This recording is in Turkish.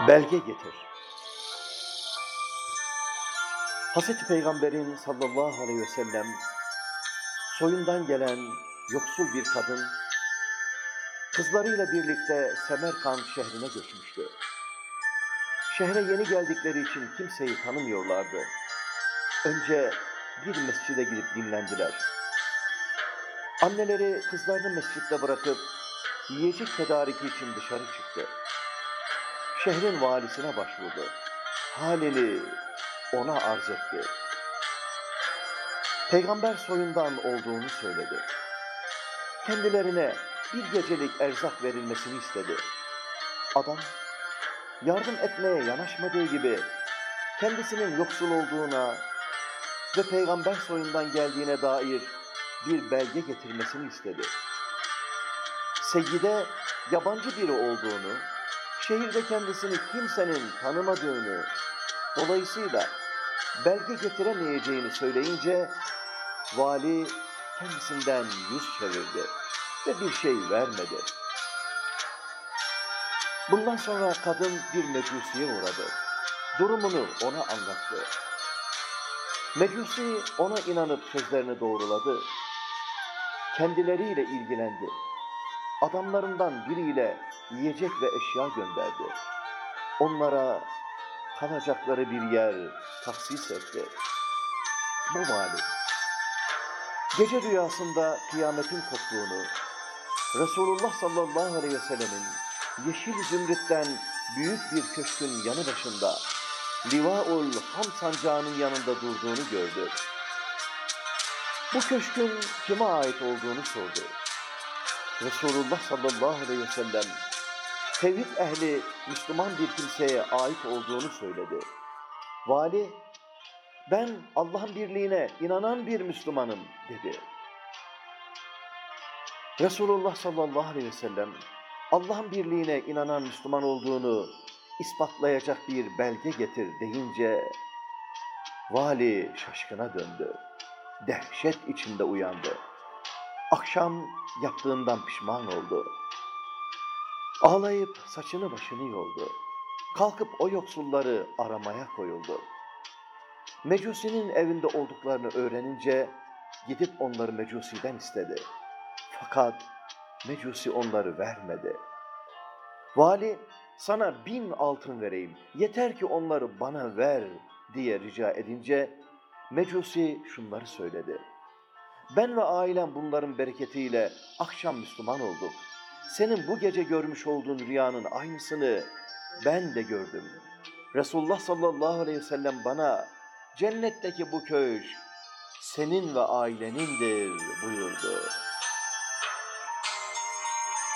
Belge getir. Hazreti Peygamber'in sallallahu aleyhi ve sellem soyundan gelen yoksul bir kadın kızlarıyla birlikte Semerkant şehrine göçmüştü. Şehre yeni geldikleri için kimseyi tanımıyorlardı. Önce bir mescide gidip dinlendiler. Anneleri kızlarını mescitte bırakıp yiyecek tedariki için dışarı çıktı. Şehrin valisine başvurdu. Halini ona arz etti. Peygamber soyundan olduğunu söyledi. Kendilerine bir gecelik erzak verilmesini istedi. Adam yardım etmeye yanaşmadığı gibi kendisinin yoksul olduğuna ve peygamber soyundan geldiğine dair bir belge getirmesini istedi. Seyyide yabancı biri olduğunu, şehirde kendisini kimsenin tanımadığını, dolayısıyla belge getiremeyeceğini söyleyince vali kendisinden yüz çevirdi ve bir şey vermedi. Bundan sonra kadın bir mecusiye uğradı. Durumunu ona anlattı. Mecusi ona inanıp sözlerini doğruladı. Kendileriyle ilgilendi. Adamlarından biriyle yiyecek ve eşya gönderdi. Onlara kalacakları bir yer tahsis etti. Bu vali. Gece rüyasında kıyametin koptuğunu, Resulullah sallallahu aleyhi ve sellemin yeşil zümrütten büyük bir köşkün yanı başında Livaul Ham sancağının yanında durduğunu gördü. Bu köşkün kime ait olduğunu sordu. Resulullah sallallahu aleyhi ve sellem tevhid ehli Müslüman bir kimseye ait olduğunu söyledi. Vali, ben Allah'ın birliğine inanan bir Müslümanım dedi. Resulullah sallallahu aleyhi ve sellem Allah'ın birliğine inanan Müslüman olduğunu ispatlayacak bir belge getir deyince vali şaşkına döndü. Dehşet içinde uyandı. Akşam yaptığından pişman oldu. Ağlayıp saçını başını yoldu. Kalkıp o yoksulları aramaya koyuldu. Mecusi'nin evinde olduklarını öğrenince gidip onları Mecusi'den istedi. Fakat Mecusi onları vermedi. Vali sana bin altın vereyim yeter ki onları bana ver diye rica edince Mecusi şunları söyledi. Ben ve ailem bunların bereketiyle akşam Müslüman olduk. Senin bu gece görmüş olduğun rüyanın aynısını ben de gördüm. Resulullah sallallahu aleyhi ve sellem bana cennetteki bu köşk senin ve ailenindir buyurdu.